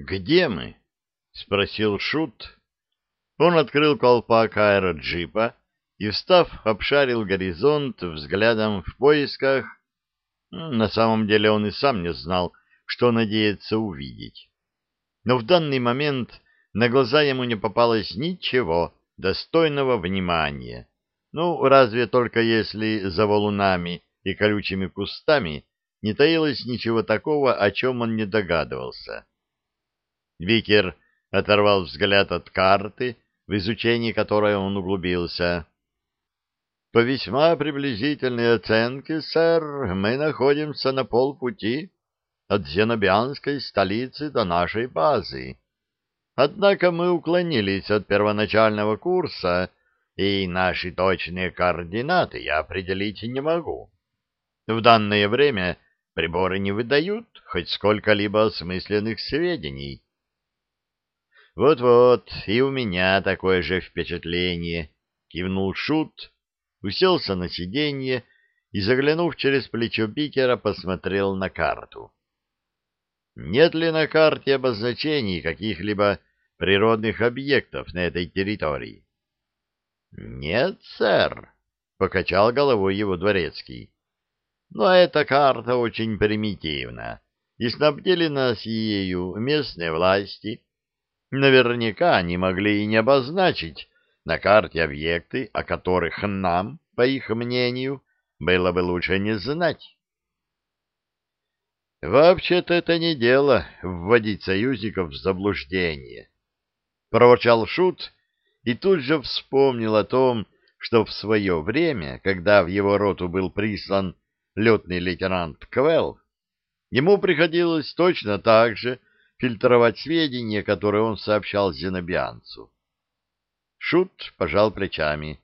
«Где мы?» — спросил Шут. Он открыл колпак аэроджипа и, встав, обшарил горизонт взглядом в поисках. На самом деле он и сам не знал, что надеется увидеть. Но в данный момент на глаза ему не попалось ничего достойного внимания. Ну, разве только если за валунами и колючими кустами не таилось ничего такого, о чем он не догадывался. Викер оторвал взгляд от карты, в изучении которой он углубился. По весьма приблизительной оценке, сэр, мы находимся на полпути от Зенобианской столицы до нашей базы. Однако мы уклонились от первоначального курса, и наши точные координаты я определить не могу. В данное время приборы не выдают хоть сколько-либо осмысленных сведений. Вот-вот, и у меня такое же впечатление, кивнул Шут, уселся на сиденье и, заглянув через плечо Бикера, посмотрел на карту. Нет ли на карте обозначений каких-либо природных объектов на этой территории? Нет, сэр, покачал головой его дворецкий. Но эта карта очень примитивна, и снабдили нас ею местные власти. Наверняка они могли и не обозначить на карте объекты, о которых нам, по их мнению, было бы лучше не знать. Вообще-то это не дело вводить союзников в заблуждение. Проворчал Шут и тут же вспомнил о том, что в свое время, когда в его роту был прислан летный лейтенант Квелл, ему приходилось точно так же фильтровать сведения, которые он сообщал зенобианцу. Шут пожал плечами.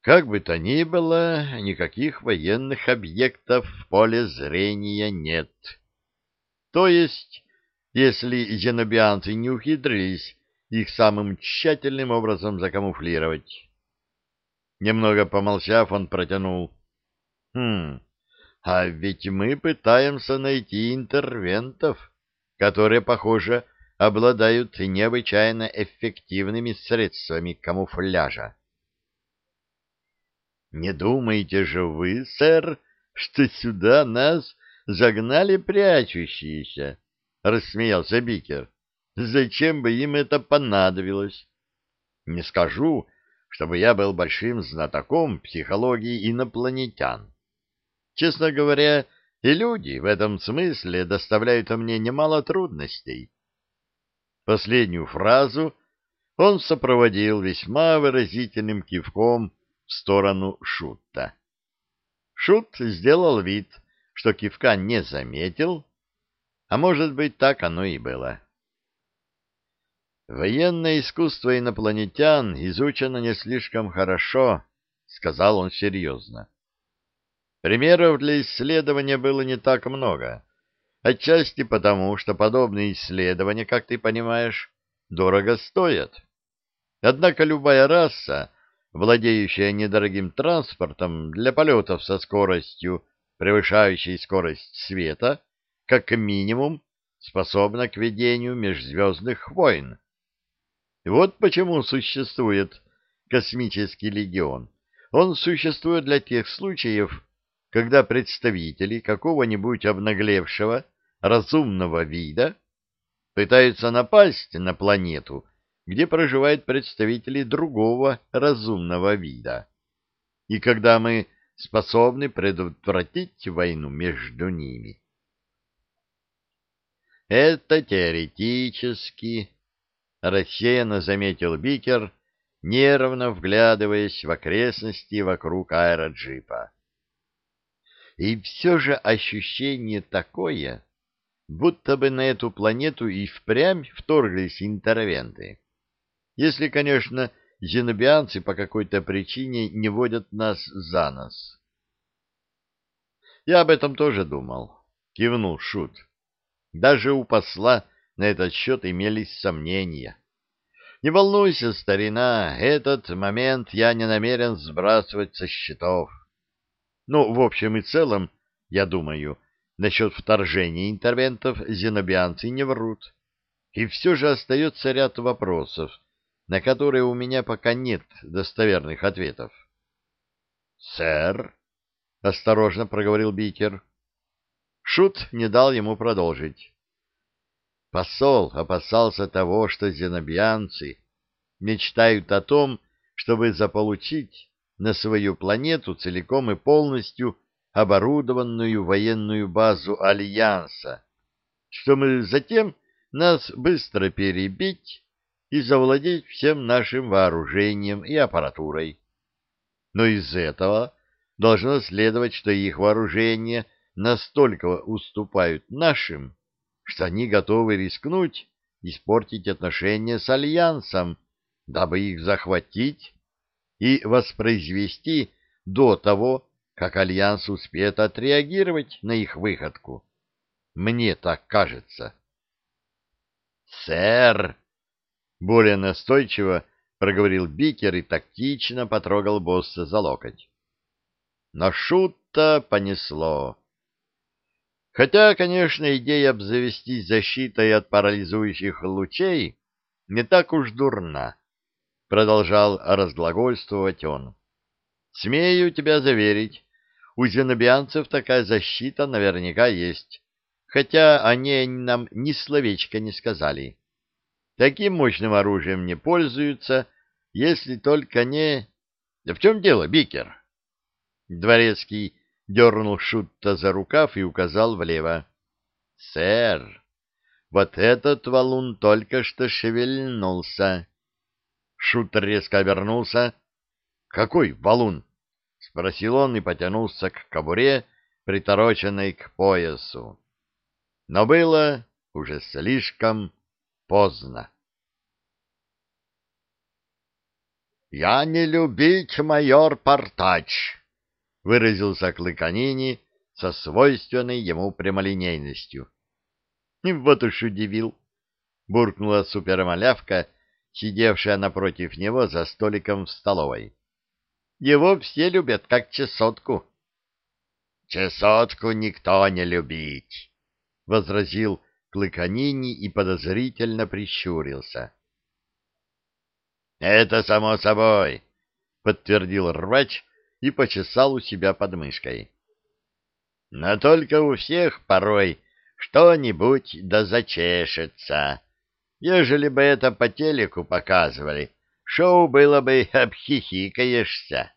Как бы то ни было, никаких военных объектов в поле зрения нет. То есть, если зенобианцы не ухитрились их самым тщательным образом закамуфлировать. Немного помолчав, он протянул. «Хм, а ведь мы пытаемся найти интервентов, которые, похоже, обладают необычайно эффективными средствами камуфляжа. Не думаете же вы, сэр, что сюда нас загнали прячущиеся? — рассмеялся Бикер. — Зачем бы им это понадобилось? Не скажу, чтобы я был большим знатоком психологии инопланетян. Честно говоря, и люди в этом смысле доставляют мне немало трудностей. Последнюю фразу он сопроводил весьма выразительным кивком в сторону Шутта. Шут сделал вид, что кивка не заметил, а может быть, так оно и было. «Военное искусство инопланетян изучено не слишком хорошо», — сказал он серьезно. Примеров для исследования было не так много, отчасти потому, что подобные исследования, как ты понимаешь, дорого стоят. Однако любая раса владеющая недорогим транспортом для полетов со скоростью, превышающей скорость света, как минимум способна к ведению межзвездных войн. Вот почему существует космический легион. Он существует для тех случаев, когда представители какого-нибудь обнаглевшего разумного вида пытаются напасть на планету где проживают представители другого разумного вида. И когда мы способны предотвратить войну между ними. Это теоретически, рассеянно заметил Бикер, нервно вглядываясь в окрестности вокруг аэроджипа. И все же ощущение такое, будто бы на эту планету и впрямь вторглись интервенты. Если, конечно, зенобианцы по какой-то причине не водят нас за нос. Я об этом тоже думал, кивнул Шут. Даже у посла на этот счет имелись сомнения. Не волнуйся, старина, этот момент я не намерен сбрасывать со счетов. Ну, в общем и целом, я думаю, насчет вторжения интервентов зенобианцы не врут. И все же остается ряд вопросов, на которые у меня пока нет достоверных ответов. — Сэр, — осторожно проговорил Бикер. Шут не дал ему продолжить. Посол опасался того, что зенобианцы мечтают о том, чтобы заполучить на свою планету целиком и полностью оборудованную военную базу Альянса, чтобы затем нас быстро перебить и завладеть всем нашим вооружением и аппаратурой. Но из этого должно следовать, что их вооружения настолько уступают нашим, что они готовы рискнуть испортить отношения с Альянсом, дабы их захватить и воспроизвести до того, как Альянс успеет отреагировать на их выходку. Мне так кажется. «Сэр!» — более настойчиво проговорил Бикер и тактично потрогал босса за локоть. Но Шутта понесло. Хотя, конечно, идея обзавестись защитой от парализующих лучей не так уж дурна, продолжал разглагольствовать он. Смею тебя заверить, у зенобианцев такая защита наверняка есть, хотя они нам ни словечка не сказали. Таким мощным оружием не пользуются, если только не... Да в чем дело, Бикер? Дворецкий дернул Шутта за рукав и указал влево. — Сэр, вот этот валун только что шевельнулся. Шут резко обернулся. — Какой валун? — спросил он и потянулся к кобуре, притороченной к поясу. Но было уже слишком поздно. «Я не любить, майор Портач!» — выразился Клыканини со свойственной ему прямолинейностью. — Вот уж удивил! — буркнула супермалявка, сидевшая напротив него за столиком в столовой. — Его все любят, как чесотку. — Чесотку никто не любить! — возразил Клыканини и подозрительно прищурился. — Это само собой, — подтвердил рвач, и почесал у себя под мышкой. Но только у всех порой что-нибудь да зачешется. Ежели бы это по телеку показывали, шоу было бы обхихикаешься.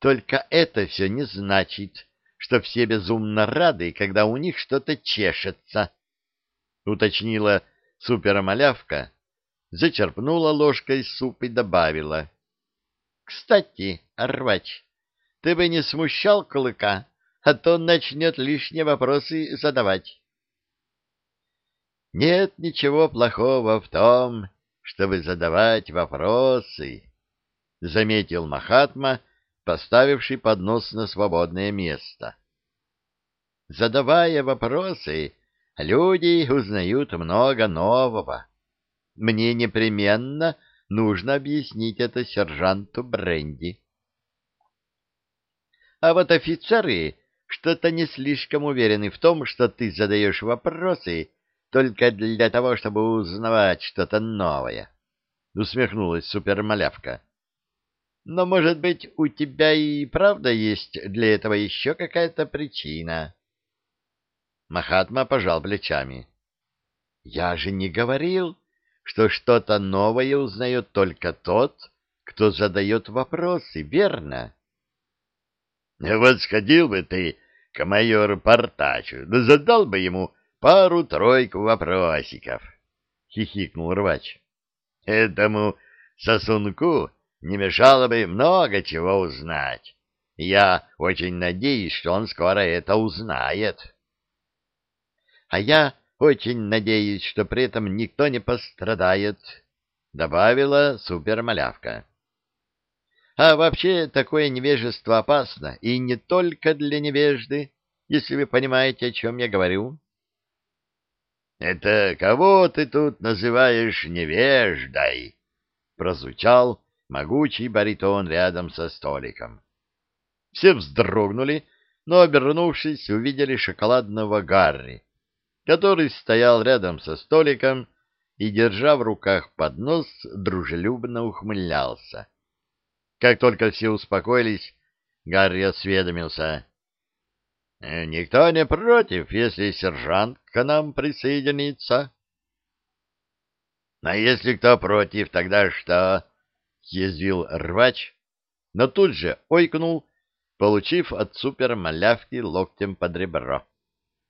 Только это все не значит, что все безумно рады, когда у них что-то чешется, — уточнила супермалявка, зачерпнула ложкой суп и добавила. Кстати, рвач, ты бы не смущал клыка, а то он начнет лишние вопросы задавать. Нет ничего плохого в том, чтобы задавать вопросы, — заметил Махатма, поставивший поднос на свободное место. Задавая вопросы, люди узнают много нового. Мне непременно Нужно объяснить это сержанту Бренди. А вот офицеры что-то не слишком уверены в том, что ты задаешь вопросы только для того, чтобы узнавать что-то новое. Усмехнулась супермалявка. Но, может быть, у тебя и правда есть для этого еще какая-то причина? Махатма пожал плечами. — Я же не говорил, что что-то новое узнает только тот, кто задает вопросы, верно? — Вот сходил бы ты к майору Портачу, да задал бы ему пару-тройку вопросиков, — хихикнул рвач. — Этому сосунку не мешало бы много чего узнать. Я очень надеюсь, что он скоро это узнает. — А я очень надеюсь, что при этом никто не пострадает, — добавила супермалявка. А вообще такое невежество опасно, и не только для невежды, если вы понимаете, о чем я говорю. — Это кого ты тут называешь невеждой? — прозвучал могучий баритон рядом со столиком. Все вздрогнули, но, обернувшись, увидели шоколадного Гарри, который стоял рядом со столиком и, держа в руках поднос, дружелюбно ухмылялся. Как только все успокоились, Гарри осведомился. «Э, — Никто не против, если сержант к нам присоединится? — А если кто против, тогда что? — съязвил рвач, но тут же ойкнул, получив от супермалявки локтем под ребро.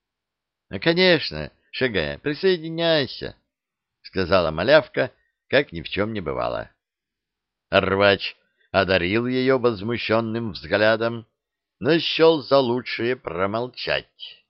— Ну, конечно, шагая, присоединяйся, — сказала малявка, как ни в чем не бывало. Рвач одарил ее возмущенным взглядом, но счел за лучшее промолчать.